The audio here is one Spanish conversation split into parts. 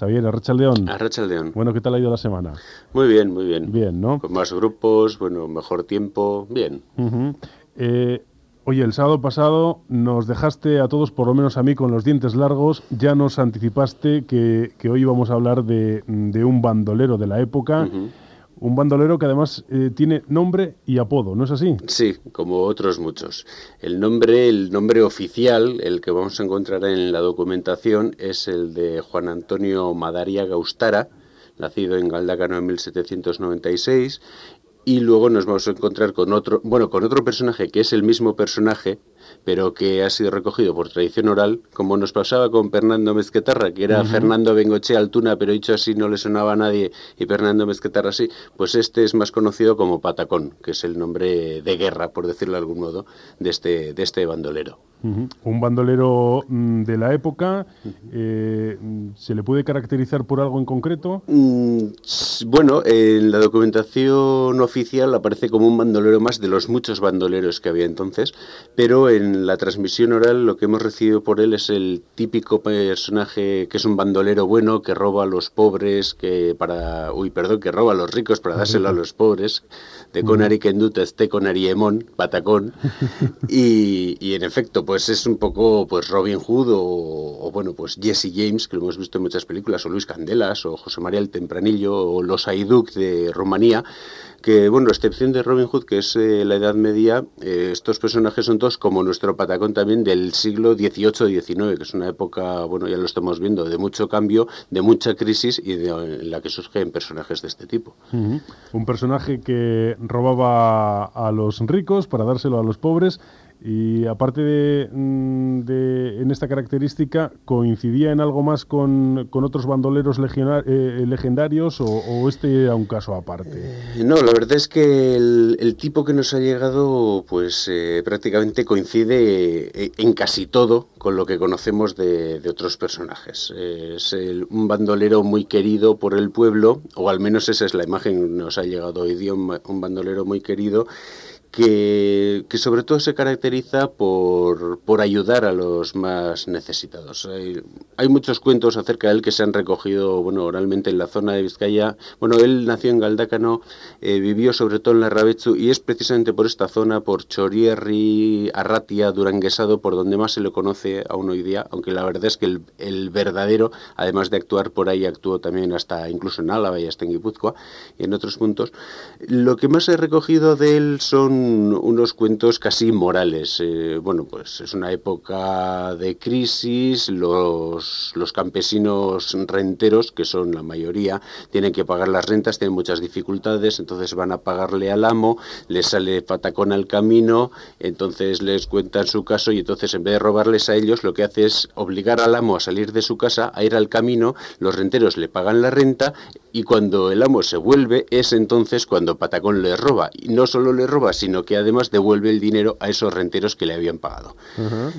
Xavier, Arrachaldeón. Arrachaldeón. Bueno, ¿qué tal ha ido la semana? Muy bien, muy bien. Bien, ¿no? Con más grupos, bueno, mejor tiempo, bien. Eh, oye, el sábado pasado nos dejaste a todos, por lo menos a mí, con los dientes largos. Ya nos anticipaste que, que hoy íbamos a hablar de, de un bandolero de la época. Un bandolero que además eh, tiene nombre y apodo, ¿no es así? Sí, como otros muchos. El nombre, el nombre oficial, el que vamos a encontrar en la documentación, es el de Juan Antonio Madaria Gaustara, nacido en Galdácano en 1796, y luego nos vamos a encontrar con otro, bueno, con otro personaje que es el mismo personaje, pero que ha sido recogido por tradición oral, como nos pasaba con Fernando Mezquetarra, que era Fernando Bengoche Altuna, pero dicho así no le sonaba a nadie, y Fernando Mezquetarra sí, pues este es más conocido como Patacón, que es el nombre de guerra, por decirlo de algún modo, de este, de este bandolero. Un bandolero mm, de la época. eh, ¿Se le puede caracterizar por algo en concreto? Mm, Bueno, en la documentación oficial aparece como un bandolero más de los muchos bandoleros que había entonces, pero en la transmisión oral lo que hemos recibido por él es el típico personaje que es un bandolero bueno, que roba a los pobres, que para, uy, perdón, que roba a los ricos para dárselo a los pobres, de Conari Kenduta, este Conari Emón, Patacón, y, y en efecto, pues es un poco pues Robin Hood o, o, bueno, pues Jesse James, que lo hemos visto en muchas películas, o Luis Candelas, o José María el Tempranillo, o los Aiduk de Rumanía, que bueno, a excepción de Robin Hood, que es eh, la Edad Media, eh, estos personajes son todos como nuestro Patacón también del siglo XVIII-XIX, que es una época, bueno, ya lo estamos viendo, de mucho cambio, de mucha crisis y de- en la que surgen personajes de este tipo. Un personaje que robaba a los ricos para dárselo a los pobres y aparte de, mm, de- en esta característica coincidía en algo más con, con otros bandoleros legiona- eh, legendarios o, este era un caso aparte. Eh, No, la verdad es que el, tipo que nos ha llegado, pues eh, prácticamente coincide eh, en casi todo con lo que conocemos de, otros personajes. Eh, es el- un bandolero muy querido por el pueblo, o al menos esa es la imagen que nos ha llegado hoy día, un bandolero muy querido. Que, sobre todo se caracteriza por, por ayudar a los más necesitados. Hay, muchos cuentos acerca de él que se han recogido bueno, oralmente en la zona de Vizcaya. Bueno, él nació en Galdácano, eh, vivió sobre todo en la Rabetzu y es precisamente por esta zona, por Chorierri, Arratia, Duranguesado, por donde más se le conoce aún hoy día, aunque la verdad es que el, el verdadero, además de actuar por ahí, actuó también hasta incluso en Álava y hasta en Guipúzcoa y en otros puntos. Lo que más he recogido de él son unos cuentos casi morales. Eh, bueno, pues es una época de crisis, los, los campesinos renteros, que son la mayoría, tienen que pagar las rentas, tienen muchas dificultades, entonces van a pagarle al amo, les sale patacón al camino, entonces les cuentan su caso y entonces en vez de robarles a ellos, lo que hace es obligar al amo a salir de su casa, a ir al camino, los renteros le pagan la renta y cuando el amo se vuelve es entonces cuando Patacón le roba. Y no solo le roba, sino que además devuelve el dinero a esos renteros que le habían pagado.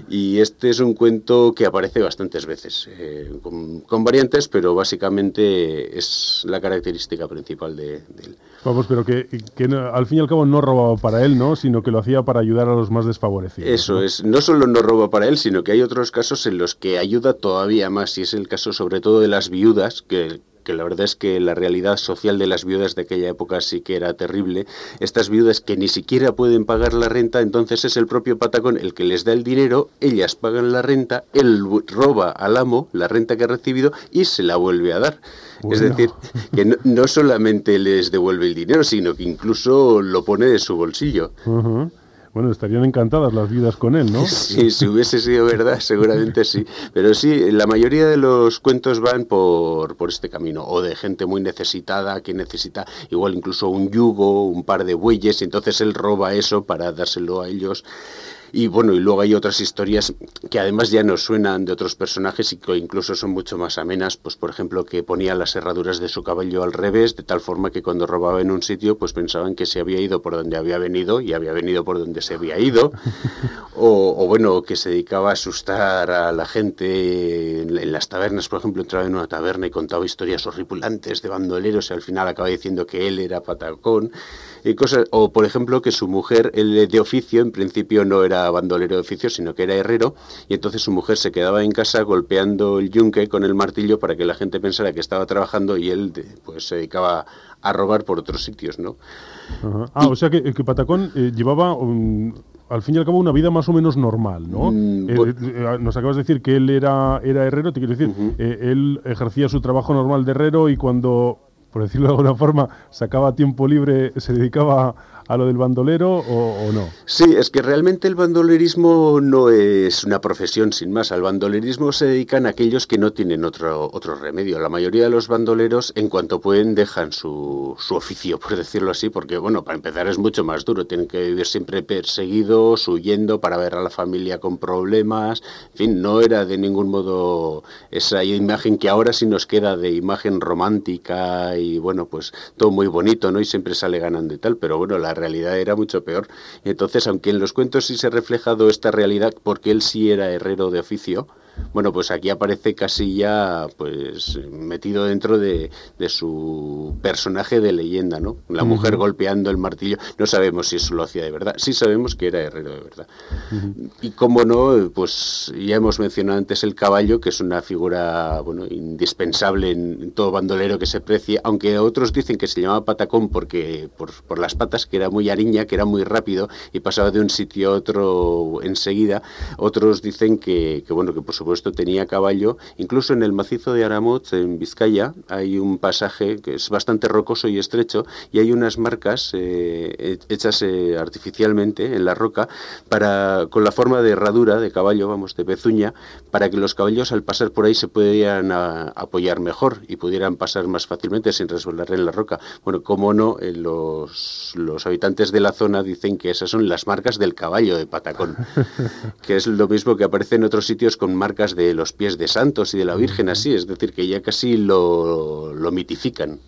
Y este es un cuento que aparece bastantes veces, eh, con, con variantes, pero básicamente es la característica principal de, de él. Vamos, pero que, que no- al fin y al cabo no robaba para él, ¿no? Sino que lo hacía para ayudar a los más desfavorecidos. Eso ¿no? es, no solo no roba para él, sino que hay otros casos en los que ayuda todavía más, y es el caso sobre todo de las viudas, que, que la verdad es que la realidad social de las viudas de aquella época sí que era terrible. Estas viudas que ni siquiera pueden pagar la renta, entonces es el propio Patacón el que les da el dinero, ellas pagan la renta, él roba al amo la renta que ha recibido y se la vuelve a dar. Es decir, que no, no solamente les devuelve el dinero, sino que incluso lo pone de su bolsillo. Bueno, estarían encantadas las viudas con él, ¿no? Sí, si hubiese sido verdad, seguramente sí. Pero sí, la mayoría de los cuentos van por, por este camino, o de gente muy necesitada que necesita igual incluso un yugo, un par de bueyes, y entonces él roba eso para dárselo a ellos. Y bueno, y luego hay otras historias que además ya nos suenan de otros personajes y que incluso son mucho más amenas, pues por ejemplo que ponía las herraduras de su caballo al revés, de tal forma que cuando robaba en un sitio, pues pensaban que se había ido por donde había venido y había venido por donde se había ido. O, bueno, que se dedicaba a asustar a la gente en, las tabernas, por ejemplo, entraba en una taberna y contaba historias horripilantes de bandoleros y al final acaba diciendo que él era patacón y cosas, o por ejemplo que su mujer, él de oficio, en principio no era bandolero de oficio, sino que era herrero, y entonces su mujer se quedaba en casa golpeando el yunque con el martillo para que la gente pensara que estaba trabajando y él pues se dedicaba a robar por otros sitios, ¿no? Ah, o sea que, que Patacón eh, llevaba al fin y al cabo una vida más o menos normal, ¿no? Mm, eh, eh, nos acabas de decir que él era, era herrero, te quiero decir, él ejercía su trabajo normal de herrero y cuando por decirlo de alguna forma, sacaba tiempo libre, se dedicaba a lo del bandolero o, no? Sí, es que realmente el bandolerismo no es una profesión sin más. Al bandolerismo se dedican aquellos que no tienen otro, otro remedio. La mayoría de los bandoleros, en cuanto pueden, dejan su, su oficio, por decirlo así, porque, bueno, para empezar es mucho más duro. Tienen que vivir siempre perseguidos, huyendo para ver a la familia con problemas. En fin, no era de ningún modo esa imagen que ahora sí nos queda de imagen romántica y, bueno, pues todo muy bonito, ¿no? Y siempre sale ganando y tal, pero bueno, la realidad era mucho peor. Entonces, aunque en los cuentos sí se ha reflejado esta realidad, porque él sí era herrero de oficio, bueno, pues aquí aparece casi ya pues metido dentro de, su personaje de leyenda, ¿no? La mujer golpeando el martillo. No sabemos si eso lo hacía de verdad. Sí sabemos que era herrero de verdad. Y como no, pues ya hemos mencionado antes el caballo, que es una figura bueno, indispensable en, todo bandolero que se precie, aunque otros dicen que se llamaba patacón porque por, por las patas, que era muy ariña, que era muy rápido y pasaba de un sitio a otro enseguida. Otros dicen que, que bueno, que por supuesto tenía caballo. Incluso en el macizo de Aramot, en Vizcaya, hay un pasaje que es bastante rocoso y estrecho y hay unas marcas eh, hechas eh, artificialmente en la roca para con la forma de herradura de caballo, vamos, de pezuña, para que los caballos al pasar por ahí se pudieran apoyar mejor y pudieran pasar más fácilmente sin resbalar en la roca. Bueno, como no, eh, los, los habitantes de la zona dicen que esas son las marcas del caballo de Patacón, que es lo mismo que aparece en otros sitios con marcas de los pies de santos y de la Virgen así, es decir, que ya casi lo, lo mitifican.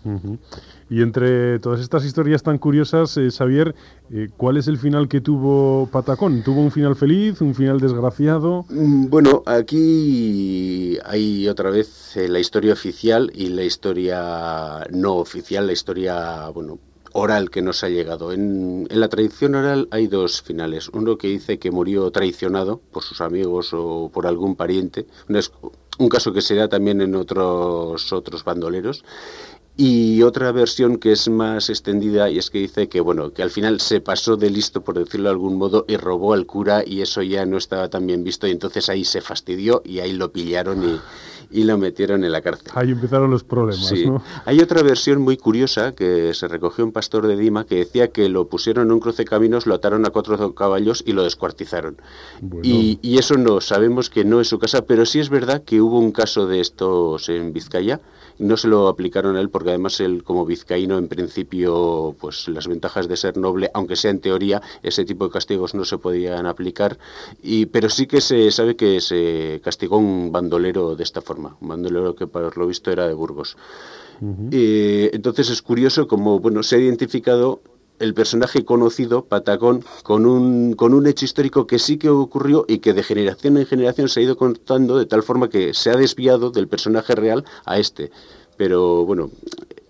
Y entre todas estas historias tan curiosas, eh, Xavier, eh, ¿cuál es el final que tuvo Patacón? ¿Tuvo un final feliz, un final desgraciado? Mm, bueno, aquí hay otra vez eh, la historia oficial y la historia no oficial, la historia, bueno, oral que nos ha llegado. En, la tradición oral hay dos finales. Uno que dice que murió traicionado por sus amigos o por algún pariente. Un, un caso que se da también en otros, otros bandoleros. Y otra versión que es más extendida y es que dice que bueno, que al final se pasó de listo por decirlo de algún modo y robó al cura y eso ya no estaba tan bien visto y entonces ahí se fastidió y ahí lo pillaron y, y lo metieron en la cárcel. Ahí empezaron los problemas, ¿no? Hay otra versión muy curiosa que se recogió un pastor de Dima que decía que lo pusieron en un cruce caminos, lo ataron a cuatro caballos y lo descuartizaron. Y, y, eso no, sabemos que no es su casa, pero sí es verdad que hubo un caso de estos en Vizcaya no se lo aplicaron a él porque además él como vizcaíno en principio pues las ventajas de ser noble, aunque sea en teoría, ese tipo de castigos no se podían aplicar, y, pero sí que se sabe que se castigó un bandolero de esta forma, un bandolero que por lo visto era de Burgos. Eh, entonces es curioso como bueno se ha identificado el personaje conocido, Patacón, con un, con un hecho histórico que sí que ocurrió y que de generación en generación se ha ido contando de tal forma que se ha desviado del personaje real a este. Pero bueno,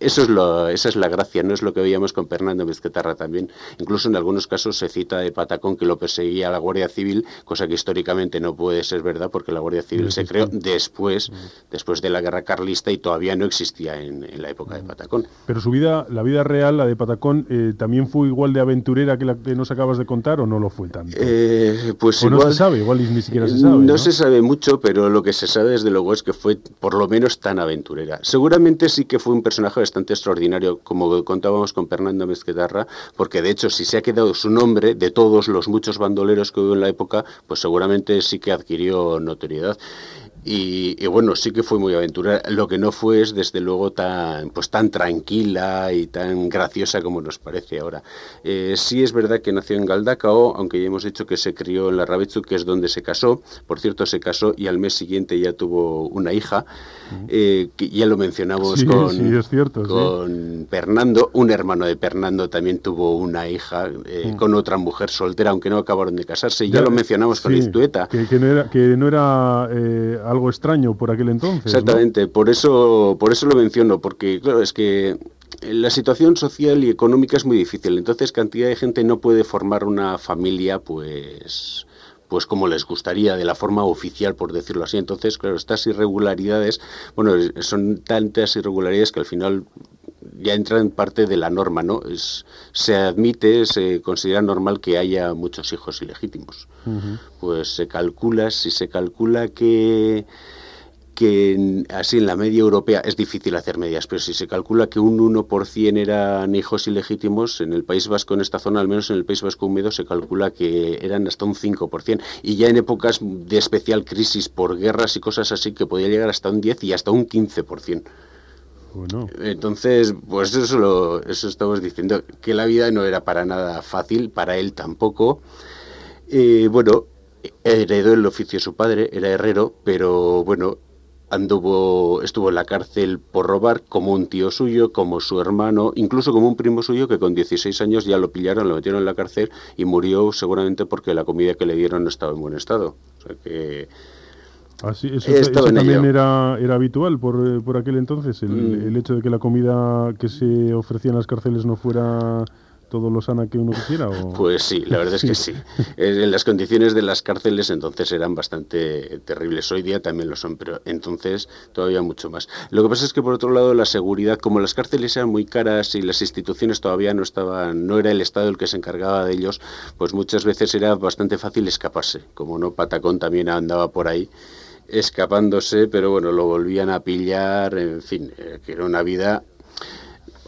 eso es lo, esa es la gracia, no es lo que veíamos con Fernando Mezquetarra también. Incluso en algunos casos se cita de Patacón que lo perseguía la Guardia Civil, cosa que históricamente no puede ser verdad porque la Guardia Civil se creó después, después de la guerra carlista y todavía no existía en, la época de Patacón. Pero su vida, la vida real, la de Patacón, eh, ¿también fue igual de aventurera que la que nos acabas de contar o no lo fue tanto? Eh, pues no se sabe, igual ni siquiera se sabe. No, se sabe mucho, pero lo que se sabe desde luego es que fue por lo menos tan aventurera. Seguramente sí que fue un personaje bastante extraordinario, como contábamos con Fernando Mezquedarra, porque de hecho si se ha quedado su nombre de todos los muchos bandoleros que hubo en la época, pues seguramente sí que adquirió notoriedad. Y, bueno, sí que fue muy aventurera. Lo que no fue es, desde luego, tan, pues, tan tranquila y tan graciosa como nos parece ahora. Eh, sí es verdad que nació en Galdacao, aunque ya hemos dicho que se crió en la Rabechu, que es donde se casó. Por cierto, se casó y al mes siguiente ya tuvo una hija, eh, que ya lo mencionamos con, es cierto, con Fernando. Un hermano de Fernando también tuvo una hija eh, con otra mujer soltera, aunque no acabaron de casarse. Ya, lo mencionamos con Iztueta. Que, que, no era, que no era algo extraño por aquel entonces. Exactamente, por eso por eso lo menciono, porque claro, es que la situación social y económica es muy difícil, entonces cantidad de gente no puede formar una familia pues pues como les gustaría, de la forma oficial, por decirlo así. Entonces, claro, estas irregularidades, bueno, son tantas irregularidades que al final ya entra en parte de la norma, ¿no? Es, se admite, se considera normal que haya muchos hijos ilegítimos. Pues se calcula, si se calcula que que así en la media europea es difícil hacer medias, pero si se calcula que un 1% eran hijos ilegítimos, en el País Vasco, en esta zona, al menos en el País Vasco húmedo, se calcula que eran hasta un 5%. Y ya en épocas de especial crisis por guerras y cosas así, que podía llegar hasta un 10 y hasta un 15%. Entonces, pues eso, lo, eso estamos diciendo, que la vida no era para nada fácil, para él tampoco. Eh, bueno, heredó el oficio de su padre, era herrero, pero bueno, anduvo, estuvo en la cárcel por robar como un tío suyo, como su hermano, incluso como un primo suyo que con 16 años ya lo pillaron, lo metieron en la cárcel y murió seguramente porque la comida que le dieron no estaba en buen estado. O sea que Así, ah, eso, también era, era habitual por, eh, por aquel entonces, el, mm. el, hecho de que la comida que se ofrecía en las cárceles no fuera todo lo sana que uno quisiera? Pues sí, la verdad es que sí. Eh, las condiciones de las cárceles entonces eran bastante terribles. Hoy día también lo son, pero entonces todavía mucho más. Lo que pasa es que por otro lado la seguridad, como las cárceles eran muy caras y las instituciones todavía no estaban, no era el Estado el que se encargaba de ellos, pues muchas veces era bastante fácil escaparse. Como no, Patacón también andaba por ahí escapándose, pero bueno, lo volvían a pillar, en fin, eh, que era una vida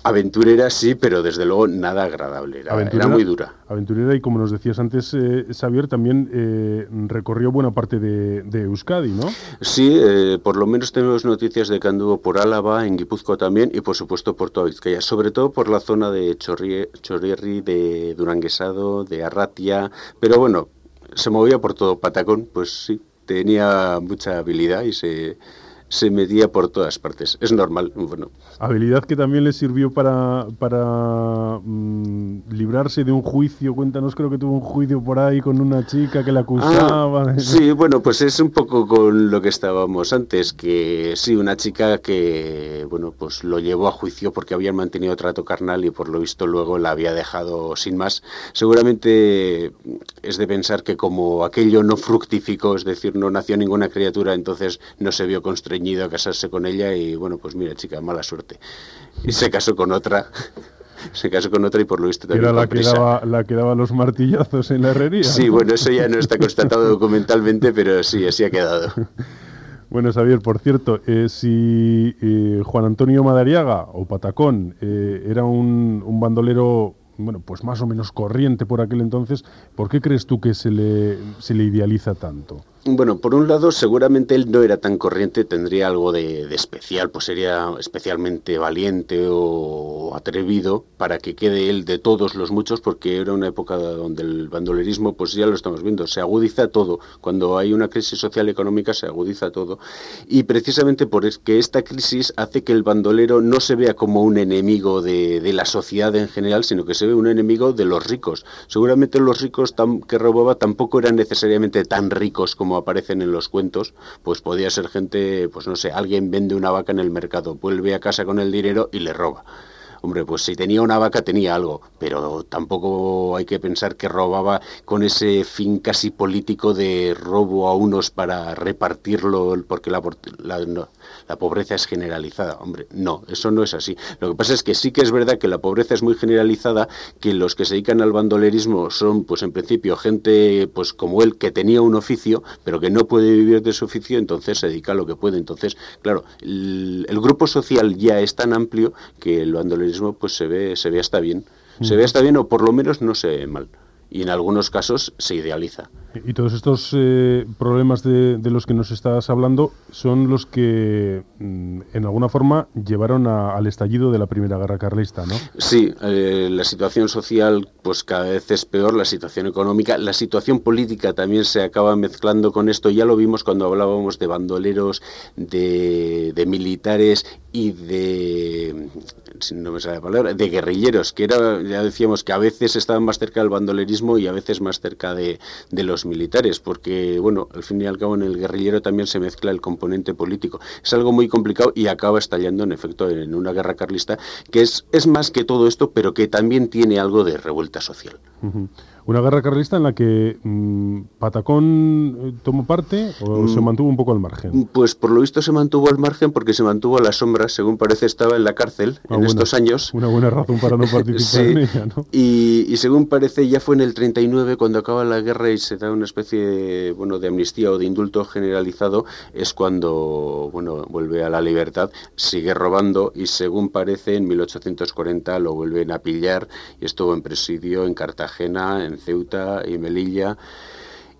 Aventurera sí, pero desde luego nada agradable, era, muy dura. Aventurera y como nos decías antes, eh, Xavier, también eh, recorrió buena parte de, Euskadi, ¿no? Sí, eh, por lo menos tenemos noticias de que anduvo por Álava, en Guipúzcoa también y por supuesto por toda Vizcaya, sobre todo por la zona de Chorrierri, de Duranguesado, de Arratia, pero bueno, se movía por todo Patacón, pues sí, tenía mucha habilidad y se se medía por todas partes. Es normal. Bueno. Habilidad que también le sirvió para, para mm, librarse de un juicio. Cuéntanos, creo que tuvo un juicio por ahí con una chica que la acusaba. Ah, sí, bueno, pues es un poco con lo que estábamos antes, que sí, una chica que, bueno, pues lo llevó a juicio porque habían mantenido trato carnal y por lo visto luego la había dejado sin más. Seguramente es de pensar que como aquello no fructificó, es decir, no nació ninguna criatura, entonces no se vio construido a casarse con ella y bueno, pues mira, chica, mala suerte. Y se casó con otra. se casó con otra y por lo visto también. Era la que, daba, la que daba los martillazos en la herrería. Sí, bueno, eso ya no está constatado documentalmente, pero sí, así ha quedado. Bueno, Xavier, por cierto, eh, si eh, Juan Antonio Madariaga o Patacón eh, era un, un, bandolero, bueno, pues más o menos corriente por aquel entonces, ¿por qué crees tú que se le, se le idealiza tanto? Bueno, por un lado, seguramente él no era tan corriente, tendría algo de, especial, pues sería especialmente valiente o atrevido para que quede él de todos los muchos, porque era una época donde el bandolerismo, pues ya lo estamos viendo, se agudiza todo. Cuando hay una crisis social económica se agudiza todo. Y precisamente por que esta crisis hace que el bandolero no se vea como un enemigo de, la sociedad en general, sino que se ve un enemigo de los ricos. Seguramente los ricos que robaba tampoco eran necesariamente tan ricos como aparecen en los cuentos, pues podía ser gente, pues no sé, alguien vende una vaca en el mercado, vuelve a casa con el dinero y le roba. Hombre, pues si tenía una vaca tenía algo, pero tampoco hay que pensar que robaba con ese fin casi político de robo a unos para repartirlo, porque la, la, pobreza es generalizada. Hombre, no, eso no es así. Lo que pasa es que sí que es verdad que la pobreza es muy generalizada, que los que se dedican al bandolerismo son, pues en principio, gente pues como él, que tenía un oficio, pero que no puede vivir de su oficio, entonces se dedica a lo que puede. Entonces, claro, el, el grupo social ya es tan amplio que el bandolerismo pues se ve, se ve hasta bien. Se ve hasta bien o por lo menos no se ve mal. Y en algunos casos se idealiza. Y todos estos eh, problemas de, los que nos estás hablando son los que, mm, en alguna forma, llevaron al estallido de la Primera Guerra Carlista, ¿no? Sí, eh, la situación social pues cada vez es peor, la situación económica, la situación política también se acaba mezclando con esto. Ya lo vimos cuando hablábamos de bandoleros, de, militares y de no me sale la palabra, de guerrilleros, que era, ya decíamos que a veces estaban más cerca del bandolerismo y a veces más cerca de, de, los militares, porque, bueno, al fin y al cabo en el guerrillero también se mezcla el componente político. Es algo muy complicado y acaba estallando, en efecto, en una guerra carlista, que es, es más que todo esto, pero que también tiene algo de revuelta social. Una guerra carlista en la que mm, Patacón eh, tomó parte o se mm. mantuvo un poco al margen. Pues por lo visto se mantuvo al margen porque se mantuvo a la sombra, según parece estaba en la cárcel ah, en estos años. Una buena razón para no participar en ella, ¿no? Y, según parece ya fue en el 39 cuando acaba la guerra y se da una especie de, bueno, de amnistía o de indulto generalizado, es cuando bueno, vuelve a la libertad, sigue robando y según parece en 1840 lo vuelven a pillar y estuvo en presidio en Cartagena, en Ceuta y Melilla.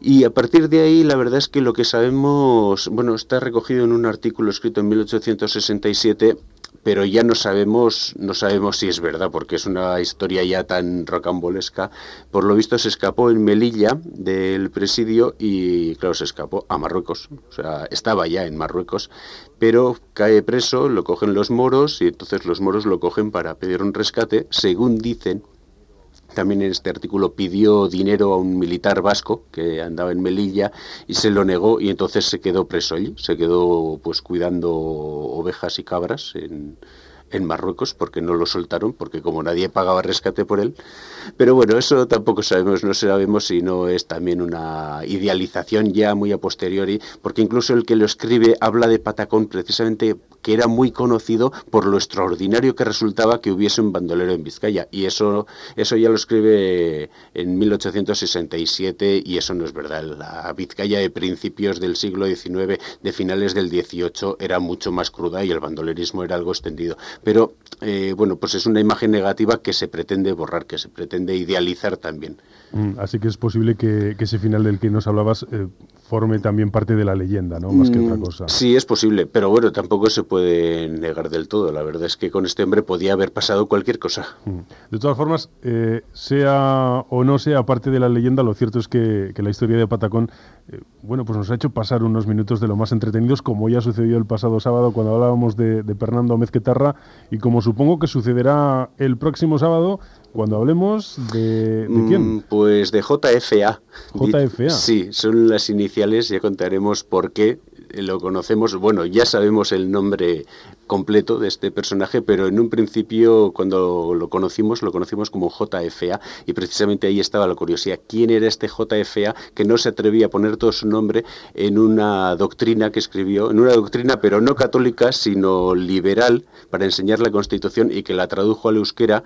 Y a partir de ahí, la verdad es que lo que sabemos, bueno, está recogido en un artículo escrito en 1867, pero ya no sabemos, no sabemos si es verdad, porque es una historia ya tan rocambolesca. Por lo visto se escapó en Melilla del presidio y, claro, se escapó a Marruecos. O sea, estaba ya en Marruecos, pero cae preso, lo cogen los moros y entonces los moros lo cogen para pedir un rescate, según dicen también en este artículo pidió dinero a un militar vasco que andaba en Melilla y se lo negó y entonces se quedó preso allí, se quedó pues cuidando ovejas y cabras en, en Marruecos porque no lo soltaron, porque como nadie pagaba rescate por él. Pero bueno, eso tampoco sabemos, no sabemos si no es también una idealización ya muy a posteriori, porque incluso el que lo escribe habla de Patacón precisamente que era muy conocido por lo extraordinario que resultaba que hubiese un bandolero en Vizcaya. Y eso, eso ya lo escribe en 1867 y eso no es verdad. La Vizcaya de principios del siglo XIX, de finales del XVIII, era mucho más cruda y el bandolerismo era algo extendido. Pero eh, bueno, pues es una imagen negativa que se pretende borrar, que se pretende idealizar también. Mm, así que es posible que, ese final del que nos hablabas eh, forme también parte de la leyenda, ¿no? Más que otra mm, cosa. Sí, es posible, pero bueno, tampoco se puede negar del todo. La verdad es que con este hombre podía haber pasado cualquier cosa. Mm. De todas formas, eh, sea o no sea parte de la leyenda, lo cierto es que, la historia de Patacón, eh, bueno, pues nos ha hecho pasar unos minutos de lo más entretenidos, como ya sucedió el pasado sábado cuando hablábamos de, de Fernando Mezquetarra y como supongo que sucederá el próximo sábado cuando hablemos de, de quién. Pues de JFA. JFA. Sí, son las iniciales, ya contaremos por qué lo conocemos, bueno, ya sabemos el nombre completo de este personaje, pero en un principio cuando lo conocimos, lo conocimos como JFA y precisamente ahí estaba la curiosidad, ¿quién era este JFA que no se atrevía a poner todo su nombre en una doctrina que escribió, en una doctrina pero no católica, sino liberal para enseñar la Constitución y que la tradujo al euskera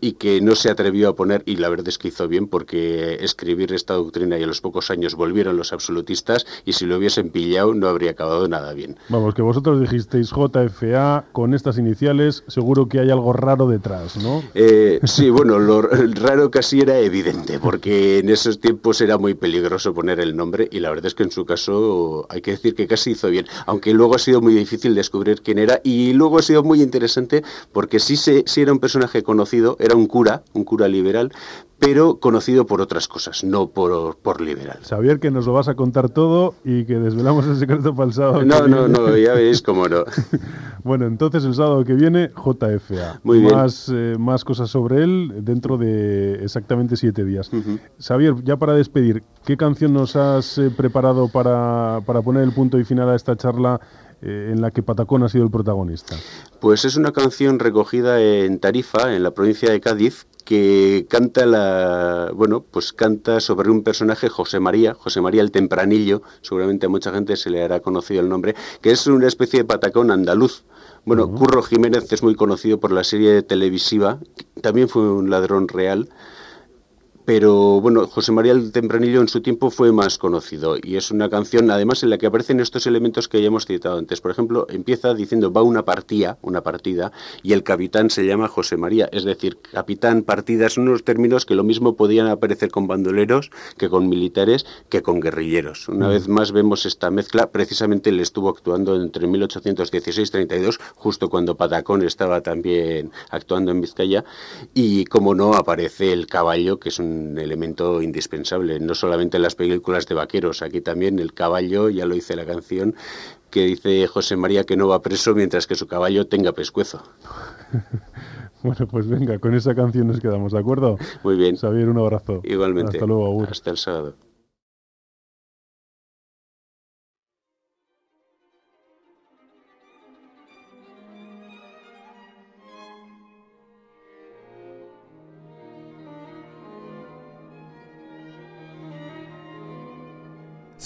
y que no se atrevió a poner, y la verdad es que hizo bien, porque escribir esta doctrina y a los pocos años volvieron los absolutistas, y si lo hubiesen pillado no habría acabado nada bien. Vamos, que vosotros dijisteis JFA con estas iniciales, seguro que hay algo raro detrás, ¿no? Eh, sí, bueno, lo raro casi era evidente, porque en esos tiempos era muy peligroso poner el nombre, y la verdad es que en su caso hay que decir que casi hizo bien, aunque luego ha sido muy difícil descubrir quién era, y luego ha sido muy interesante, porque sí, se, sí era un personaje conocido, era un cura, un cura liberal, pero conocido por otras cosas, no por, por liberal. Xavier, que nos lo vas a contar todo y que desvelamos el secreto para el sábado. No, no, no, ya veis cómo no. bueno, entonces el sábado que viene, JFA. Muy bien. Más, eh, más cosas sobre él dentro de exactamente siete días. Xavier, ya para despedir, ¿qué canción nos has eh, preparado para, para poner el punto y final a esta charla eh, en la que Patacón ha sido el protagonista? Pues es una canción recogida en Tarifa, en la provincia de Cádiz, que canta la bueno pues canta sobre un personaje José María José María el Tempranillo seguramente a mucha gente se le hará conocido el nombre que es una especie de patacón andaluz bueno Curro Jiménez es muy conocido por la serie televisiva también fue un ladrón real pero bueno, José María el Tempranillo en su tiempo fue más conocido y es una canción además en la que aparecen estos elementos que ya hemos citado antes. Por ejemplo, empieza diciendo va una partida, una partida, y el capitán se llama José María, es decir, capitán, partida, son unos términos que lo mismo podían aparecer con bandoleros que con militares que con guerrilleros. Una vez más vemos esta mezcla, precisamente él estuvo actuando entre 1816 y 32, justo cuando Patacón estaba también actuando en Vizcaya, y como no aparece el caballo, que es un elemento indispensable, no solamente en las películas de vaqueros, aquí también el caballo, ya lo dice la canción, que dice José María que no va preso mientras que su caballo tenga pescuezo. bueno, pues venga, con esa canción nos quedamos, ¿de acuerdo? Muy bien. Xavier, un abrazo. Igualmente. Hasta luego, Hasta el sábado.